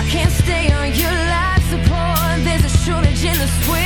i can't stay on your swim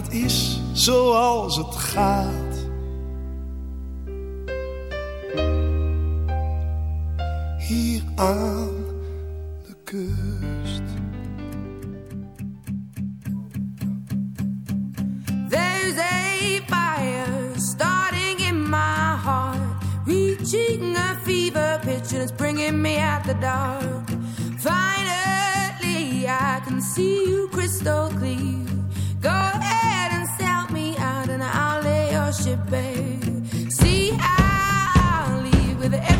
Dat is zoals het gaat. Hier aan de kust. There's a fire starting in my heart, reaching a fever pitch, and it's bringing me out the dark. Finally, I can see you crystal clear. you, babe. See, I leave with every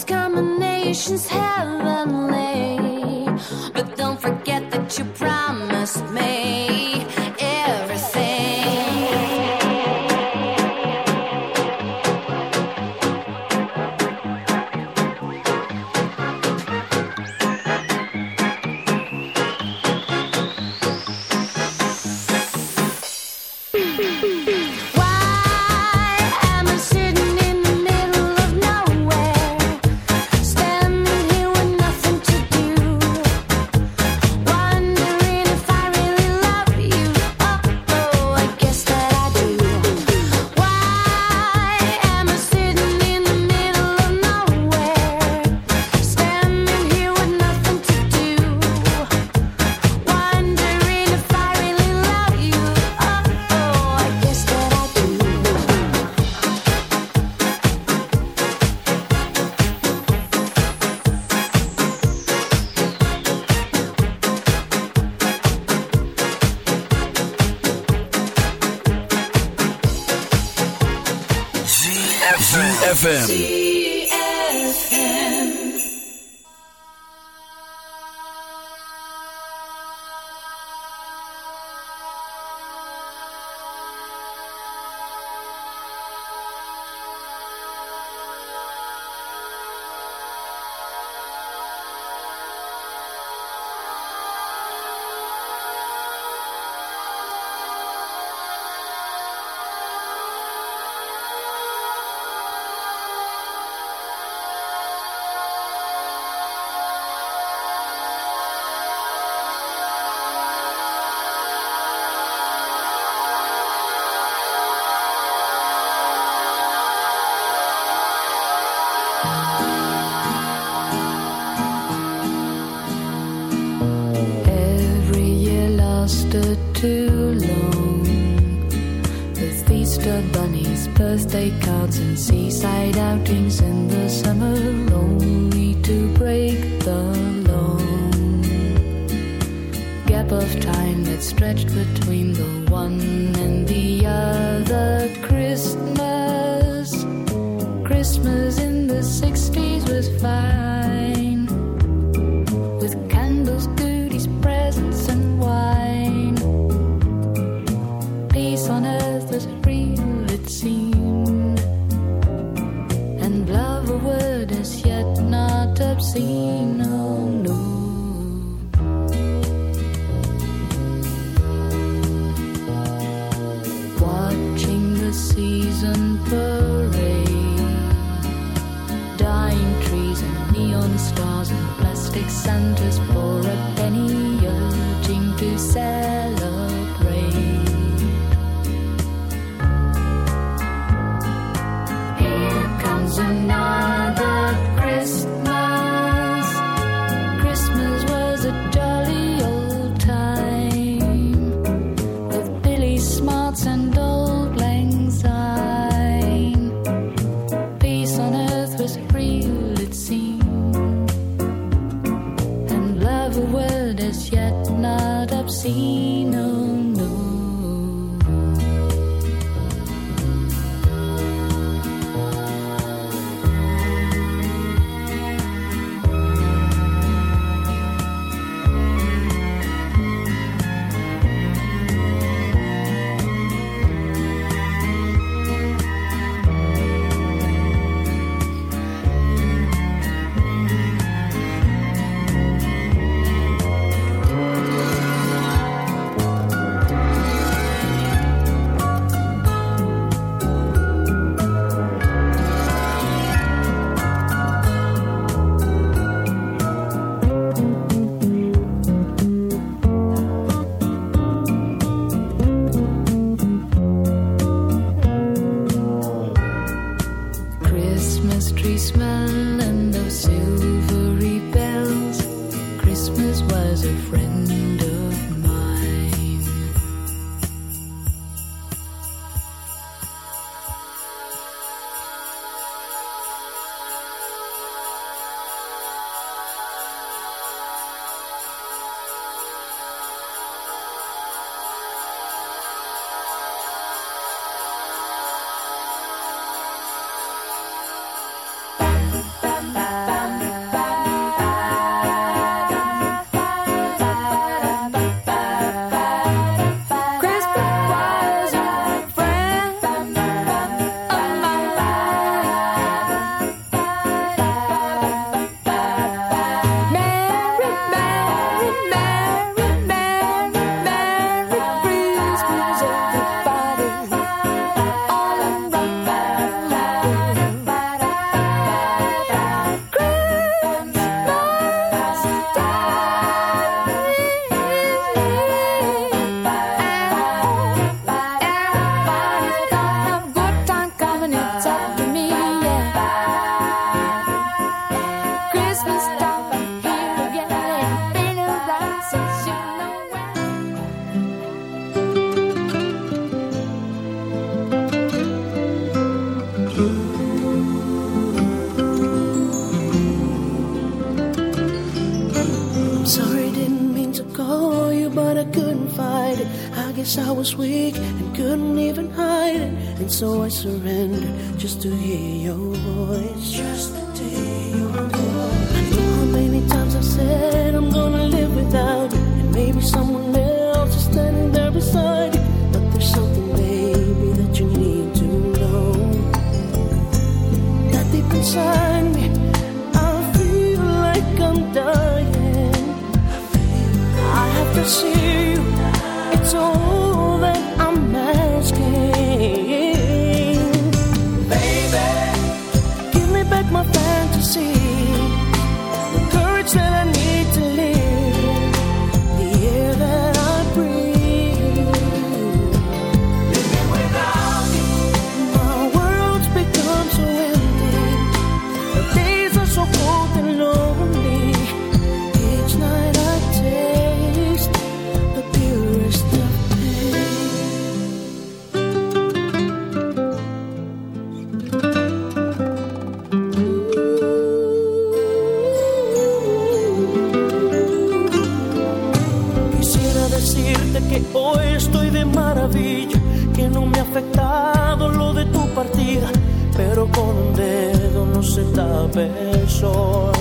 these combinations have birthday cards, and seaside outings to hear be sure.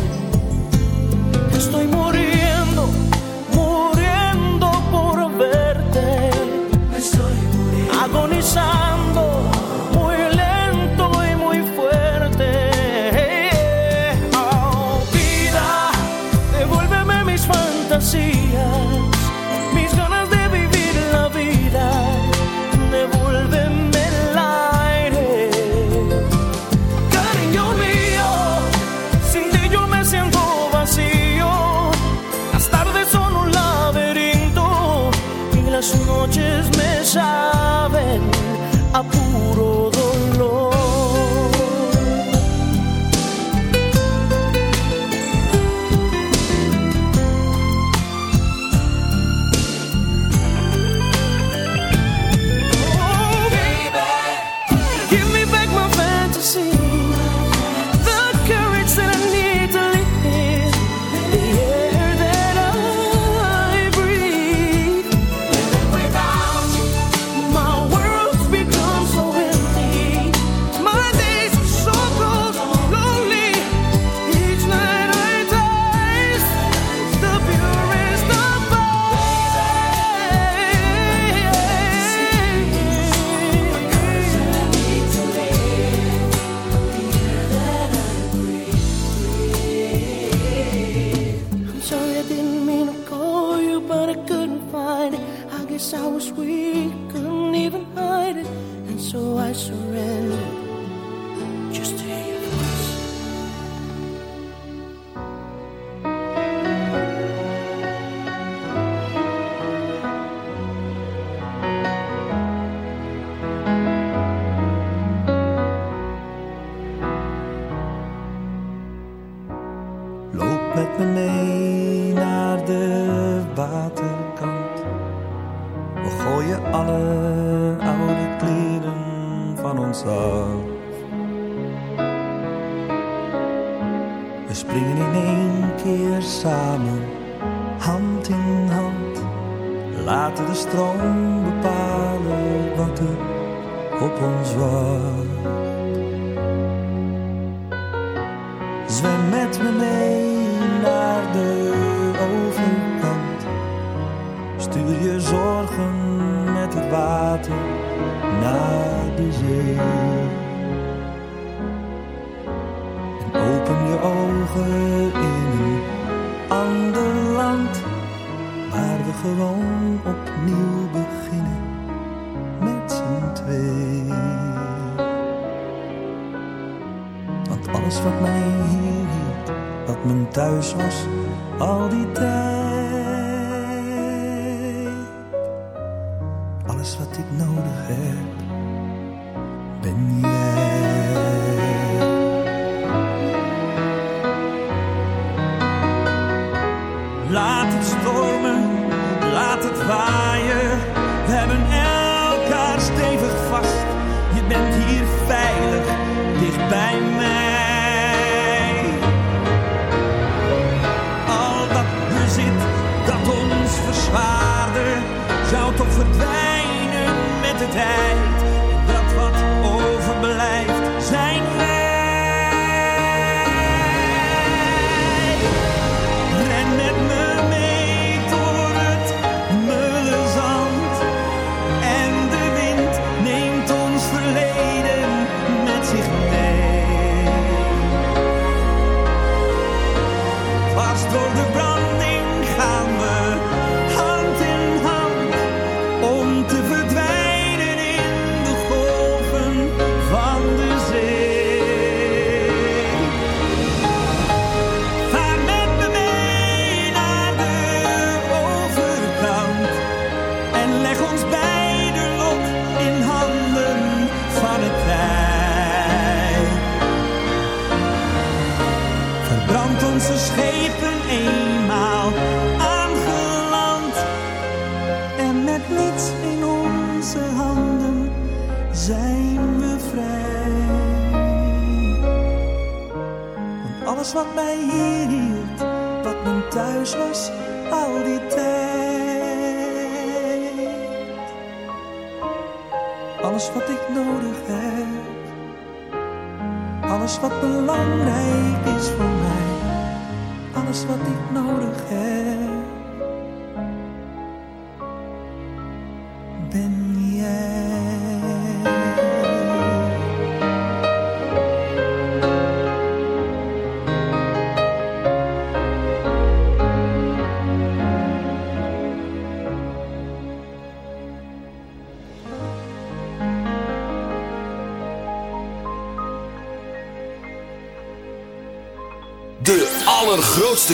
ojos.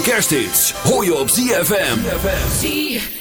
Kersthits hoor je op ZFM. ZFM.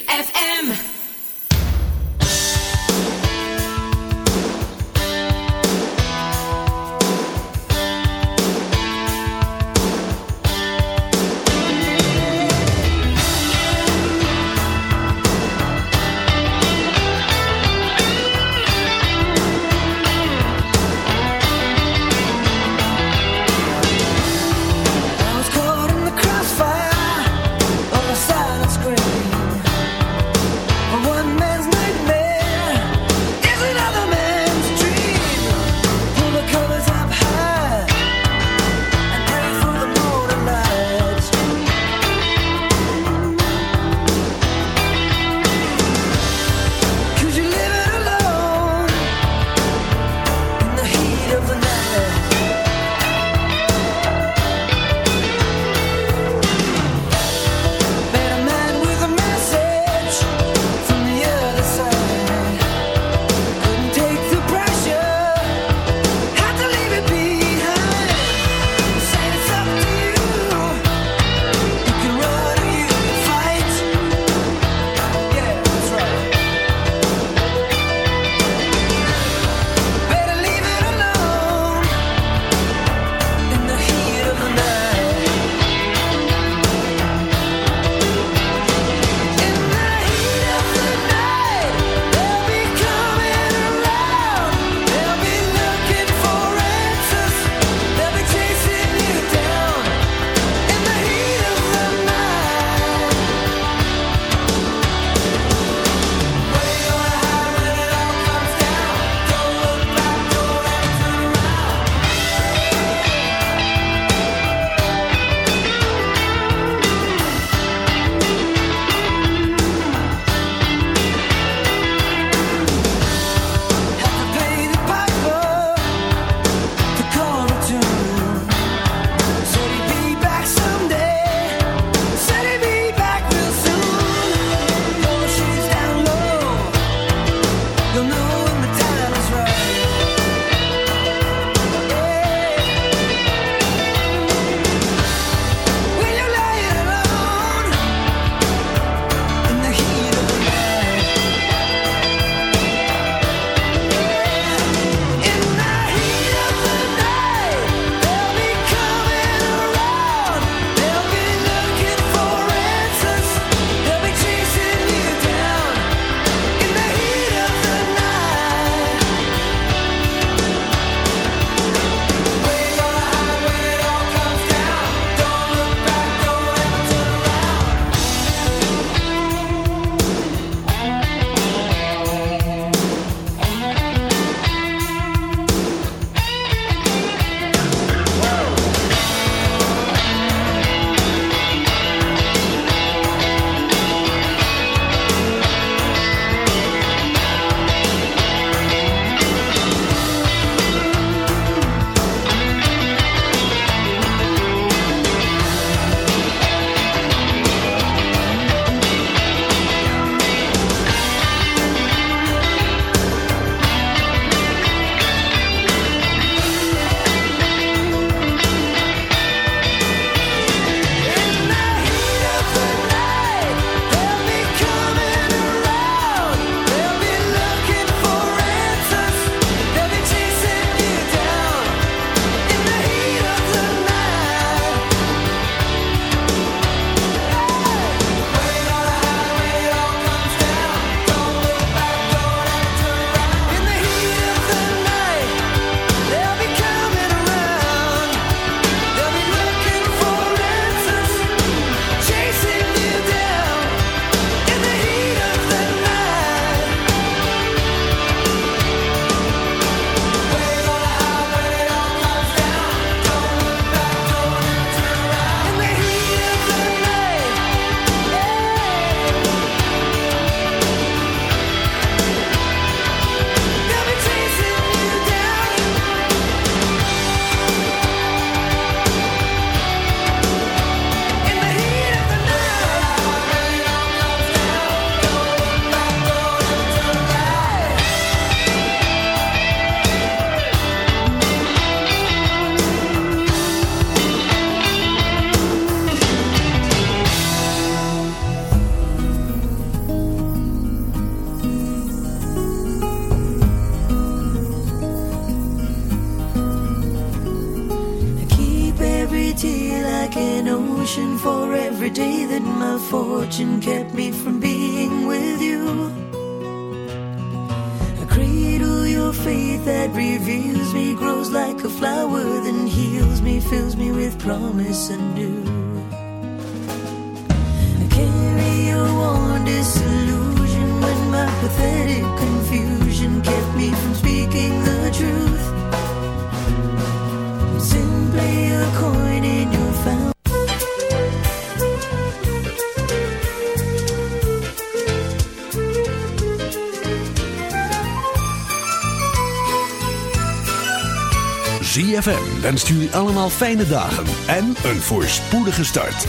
ZFM wenst jullie allemaal fijne dagen en een voorspoedige start.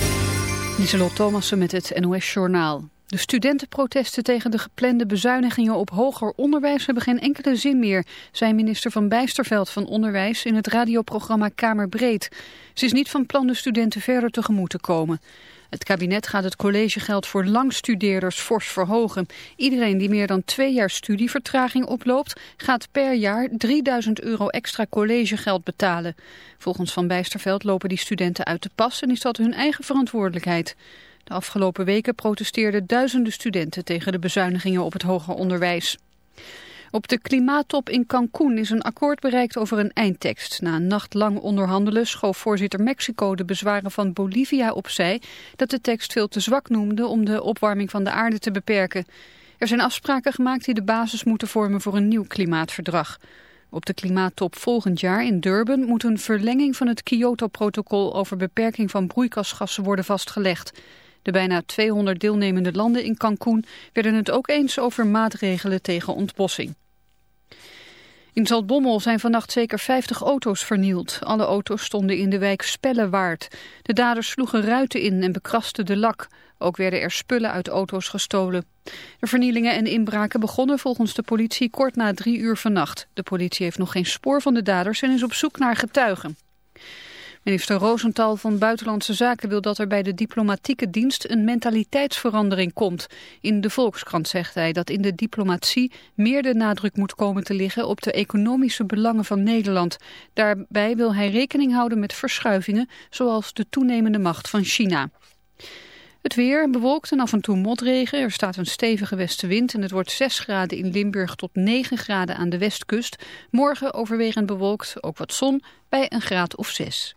Lieselot Thomassen met het NOS-journaal. De studentenprotesten tegen de geplande bezuinigingen op hoger onderwijs hebben geen enkele zin meer, zei minister van Bijsterveld van Onderwijs in het radioprogramma Kamerbreed. Ze is niet van plan de studenten verder tegemoet te komen. Het kabinet gaat het collegegeld voor langstudeerders fors verhogen. Iedereen die meer dan twee jaar studievertraging oploopt, gaat per jaar 3000 euro extra collegegeld betalen. Volgens Van Bijsterveld lopen die studenten uit de pas en is dat hun eigen verantwoordelijkheid. De afgelopen weken protesteerden duizenden studenten tegen de bezuinigingen op het hoger onderwijs. Op de klimaattop in Cancún is een akkoord bereikt over een eindtekst. Na een nacht lang onderhandelen schoof voorzitter Mexico de bezwaren van Bolivia opzij... dat de tekst veel te zwak noemde om de opwarming van de aarde te beperken. Er zijn afspraken gemaakt die de basis moeten vormen voor een nieuw klimaatverdrag. Op de klimaattop volgend jaar in Durban moet een verlenging van het Kyoto-protocol over beperking van broeikasgassen worden vastgelegd. De bijna 200 deelnemende landen in Cancún werden het ook eens over maatregelen tegen ontbossing. In Zaltbommel zijn vannacht zeker 50 auto's vernield. Alle auto's stonden in de wijk Spellewaard. De daders sloegen ruiten in en bekrasten de lak. Ook werden er spullen uit auto's gestolen. De vernielingen en inbraken begonnen volgens de politie kort na drie uur vannacht. De politie heeft nog geen spoor van de daders en is op zoek naar getuigen. Minister Rosenthal van Buitenlandse Zaken wil dat er bij de diplomatieke dienst een mentaliteitsverandering komt. In de Volkskrant zegt hij dat in de diplomatie meer de nadruk moet komen te liggen op de economische belangen van Nederland. Daarbij wil hij rekening houden met verschuivingen zoals de toenemende macht van China. Het weer bewolkt en af en toe motregen. Er staat een stevige westenwind en het wordt 6 graden in Limburg tot 9 graden aan de westkust. Morgen overwegend bewolkt, ook wat zon, bij een graad of 6.